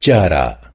ceará